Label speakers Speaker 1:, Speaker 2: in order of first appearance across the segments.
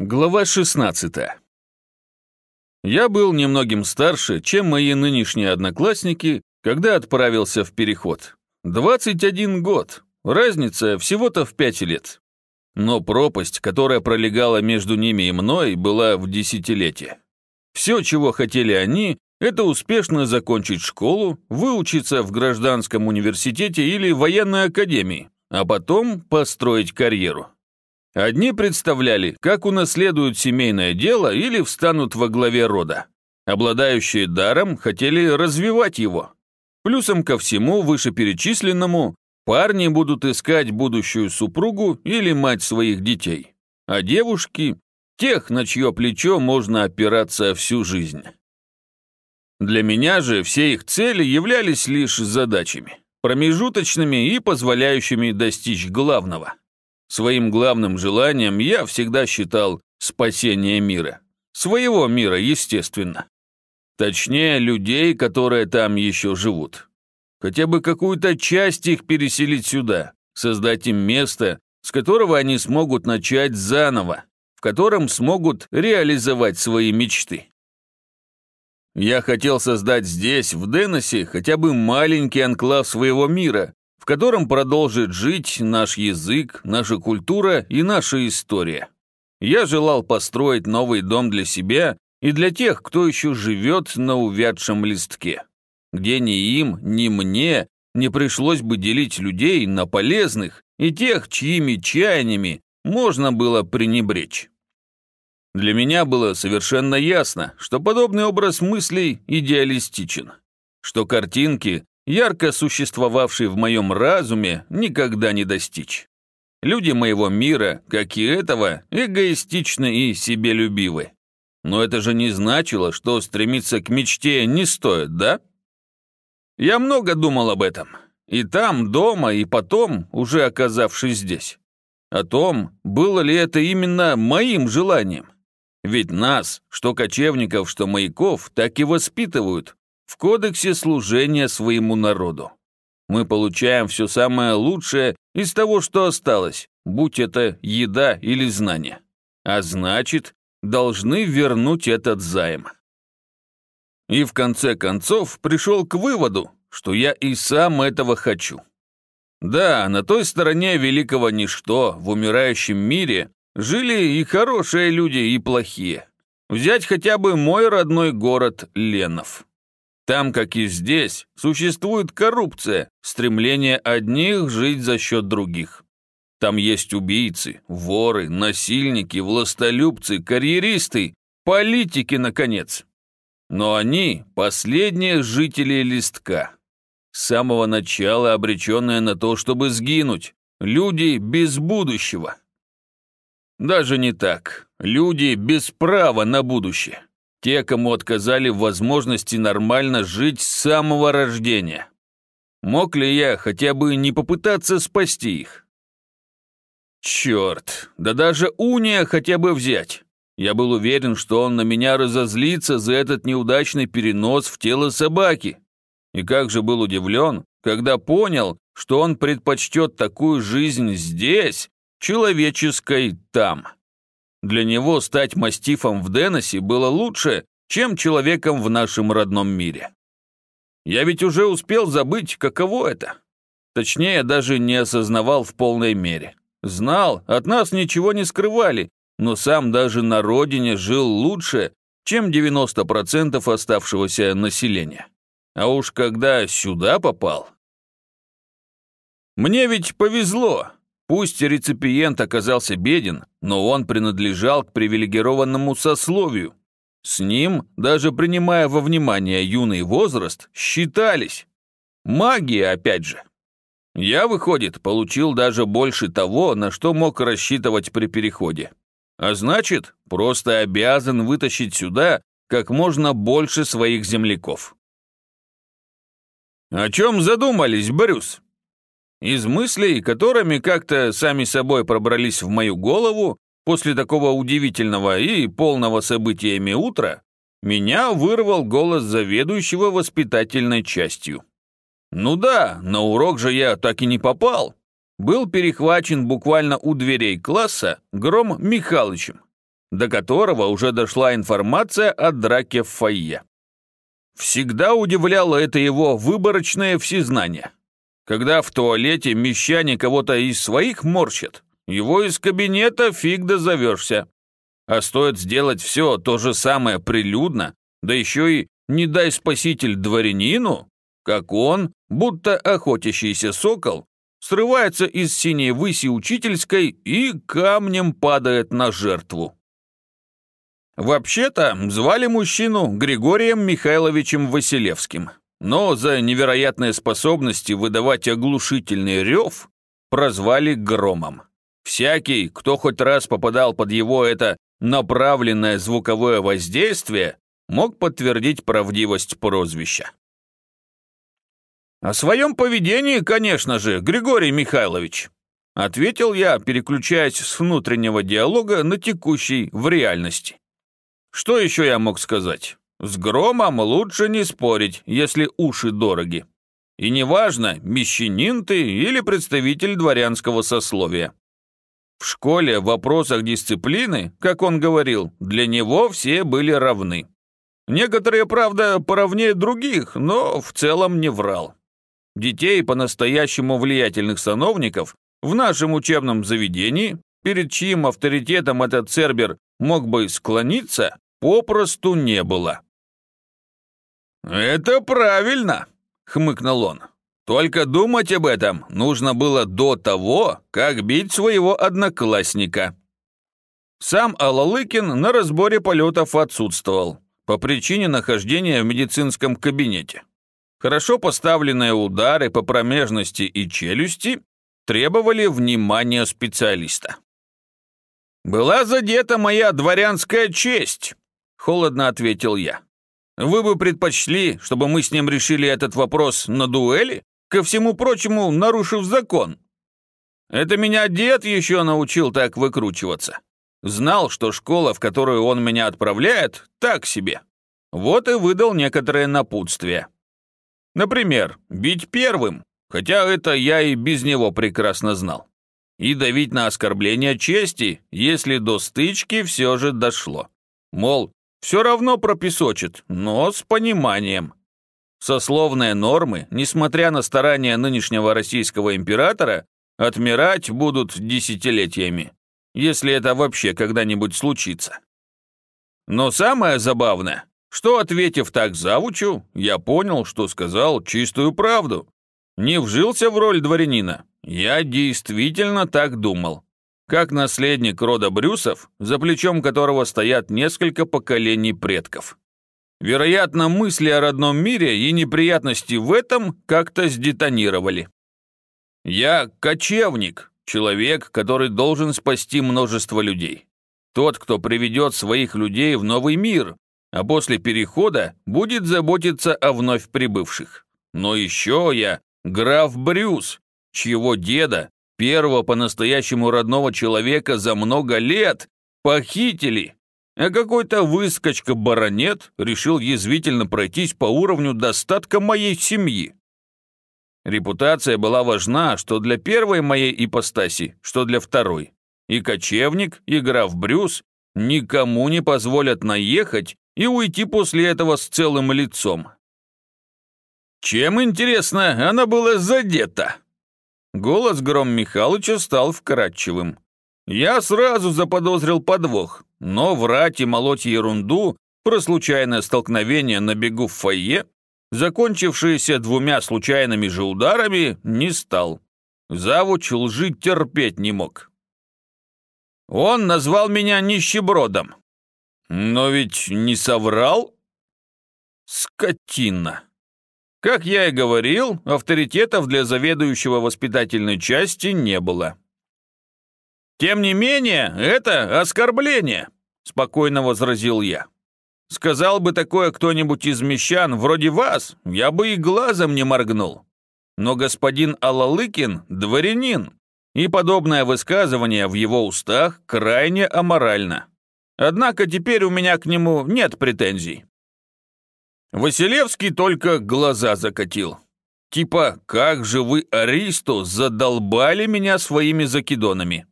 Speaker 1: Глава 16 Я был немногим старше, чем мои нынешние одноклассники, когда отправился в переход. 21 год, разница всего-то в 5 лет. Но пропасть, которая пролегала между ними и мной, была в десятилетие. Все, чего хотели они, это успешно закончить школу, выучиться в гражданском университете или военной академии, а потом построить карьеру. Одни представляли, как унаследуют семейное дело или встанут во главе рода. Обладающие даром хотели развивать его. Плюсом ко всему вышеперечисленному парни будут искать будущую супругу или мать своих детей, а девушки – тех, на чье плечо можно опираться всю жизнь. Для меня же все их цели являлись лишь задачами, промежуточными и позволяющими достичь главного – Своим главным желанием я всегда считал спасение мира. Своего мира, естественно. Точнее, людей, которые там еще живут. Хотя бы какую-то часть их переселить сюда, создать им место, с которого они смогут начать заново, в котором смогут реализовать свои мечты. Я хотел создать здесь, в Деносе, хотя бы маленький анклав своего мира, котором продолжит жить наш язык, наша культура и наша история. Я желал построить новый дом для себя и для тех, кто еще живет на увядшем листке, где ни им, ни мне не пришлось бы делить людей на полезных и тех, чьими чаяниями можно было пренебречь. Для меня было совершенно ясно, что подобный образ мыслей идеалистичен, что картинки, ярко существовавший в моем разуме, никогда не достичь. Люди моего мира, как и этого, эгоистичны и себелюбивы. Но это же не значило, что стремиться к мечте не стоит, да? Я много думал об этом. И там, дома, и потом, уже оказавшись здесь. О том, было ли это именно моим желанием. Ведь нас, что кочевников, что маяков, так и воспитывают, в кодексе служения своему народу. Мы получаем все самое лучшее из того, что осталось, будь это еда или знания. А значит, должны вернуть этот займ. И в конце концов пришел к выводу, что я и сам этого хочу. Да, на той стороне великого ничто, в умирающем мире, жили и хорошие люди, и плохие. Взять хотя бы мой родной город Ленов. Там, как и здесь, существует коррупция, стремление одних жить за счет других. Там есть убийцы, воры, насильники, властолюбцы, карьеристы, политики, наконец. Но они – последние жители листка. С самого начала обреченные на то, чтобы сгинуть. Люди без будущего. Даже не так. Люди без права на будущее. Те, кому отказали в возможности нормально жить с самого рождения. Мог ли я хотя бы не попытаться спасти их? Черт, да даже Уния хотя бы взять. Я был уверен, что он на меня разозлится за этот неудачный перенос в тело собаки. И как же был удивлен, когда понял, что он предпочтет такую жизнь здесь, человеческой там. Для него стать мастифом в Деносе было лучше, чем человеком в нашем родном мире. Я ведь уже успел забыть, каково это. Точнее, даже не осознавал в полной мере. Знал, от нас ничего не скрывали, но сам даже на родине жил лучше, чем 90% оставшегося населения. А уж когда сюда попал... Мне ведь повезло, Пусть реципиент оказался беден, но он принадлежал к привилегированному сословию. С ним, даже принимая во внимание юный возраст, считались. Магия, опять же. Я, выходит, получил даже больше того, на что мог рассчитывать при переходе. А значит, просто обязан вытащить сюда как можно больше своих земляков. «О чем задумались, Брюс?» Из мыслей, которыми как-то сами собой пробрались в мою голову после такого удивительного и полного событиями утра, меня вырвал голос заведующего воспитательной частью. Ну да, на урок же я так и не попал. Был перехвачен буквально у дверей класса Гром Михалычем. до которого уже дошла информация о драке в фойе. Всегда удивляло это его выборочное всезнание. Когда в туалете мещане кого-то из своих морщат, его из кабинета фиг да зовешься. А стоит сделать все то же самое прилюдно, да еще и не дай спаситель дворянину, как он, будто охотящийся сокол, срывается из синей выси учительской и камнем падает на жертву. Вообще-то звали мужчину Григорием Михайловичем Василевским, но за невероятные способности выдавать оглушительный рев прозвали Громом. Всякий, кто хоть раз попадал под его это направленное звуковое воздействие, мог подтвердить правдивость прозвища. «О своем поведении, конечно же, Григорий Михайлович», ответил я, переключаясь с внутреннего диалога на текущий в реальности. Что еще я мог сказать? С громом лучше не спорить, если уши дороги. И неважно, мещанин ты или представитель дворянского сословия. В школе в вопросах дисциплины, как он говорил, для него все были равны. Некоторые, правда, поровнее других, но в целом не врал. Детей по-настоящему влиятельных сановников в нашем учебном заведении, перед чьим авторитетом этот Цербер мог бы склониться, попросту не было. «Это правильно», — хмыкнул он. «Только думать об этом нужно было до того, как бить своего одноклассника». Сам Алалыкин на разборе полетов отсутствовал по причине нахождения в медицинском кабинете. Хорошо поставленные удары по промежности и челюсти требовали внимания специалиста. «Была задета моя дворянская честь», — холодно ответил я. «Вы бы предпочли, чтобы мы с ним решили этот вопрос на дуэли, ко всему прочему нарушив закон? Это меня дед еще научил так выкручиваться. Знал, что школа, в которую он меня отправляет, так себе. Вот и выдал некоторые напутствия. Например, бить первым, хотя это я и без него прекрасно знал. И давить на оскорбление чести, если до стычки все же дошло. Мол, все равно пропесочит, но с пониманием. Сословные нормы, несмотря на старания нынешнего российского императора, отмирать будут десятилетиями если это вообще когда-нибудь случится. Но самое забавное, что, ответив так завучу, я понял, что сказал чистую правду. Не вжился в роль дворянина. Я действительно так думал. Как наследник рода Брюсов, за плечом которого стоят несколько поколений предков. Вероятно, мысли о родном мире и неприятности в этом как-то сдетонировали. Я кочевник, Человек, который должен спасти множество людей. Тот, кто приведет своих людей в новый мир, а после перехода будет заботиться о вновь прибывших. Но еще я граф Брюс, чьего деда, первого по-настоящему родного человека за много лет, похитили. А какой-то выскочка-баронет решил язвительно пройтись по уровню достатка моей семьи. Репутация была важна, что для первой моей ипостаси, что для второй. И кочевник, и граф Брюс никому не позволят наехать и уйти после этого с целым лицом. Чем, интересно, она была задета? Голос Гром Михалыча стал вкрадчивым. Я сразу заподозрил подвох, но врать и молоть ерунду про случайное столкновение на бегу в фойе закончившееся двумя случайными же ударами, не стал. Завуч лжи терпеть не мог. Он назвал меня нищебродом. Но ведь не соврал? Скотина. Как я и говорил, авторитетов для заведующего воспитательной части не было. «Тем не менее, это оскорбление», — спокойно возразил я. Сказал бы такое кто-нибудь из мещан, вроде вас, я бы и глазом не моргнул. Но господин Алалыкин – дворянин, и подобное высказывание в его устах крайне аморально. Однако теперь у меня к нему нет претензий. Василевский только глаза закатил. Типа, как же вы, Аристо, задолбали меня своими закидонами.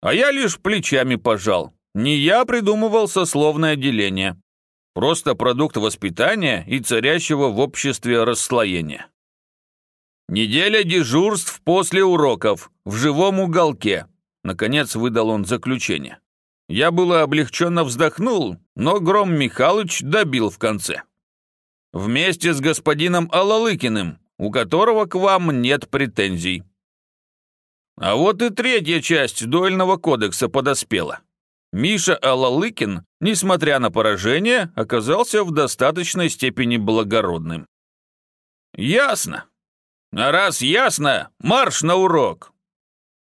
Speaker 1: А я лишь плечами пожал. Не я придумывал сословное деление. Просто продукт воспитания и царящего в обществе расслоения. Неделя дежурств после уроков, в живом уголке. Наконец выдал он заключение. Я было облегченно вздохнул, но Гром Михалыч добил в конце. Вместе с господином Алалыкиным, у которого к вам нет претензий. А вот и третья часть дуэльного кодекса подоспела. Миша Алалыкин, несмотря на поражение, оказался в достаточной степени благородным. Ясно. А раз ясно, марш на урок.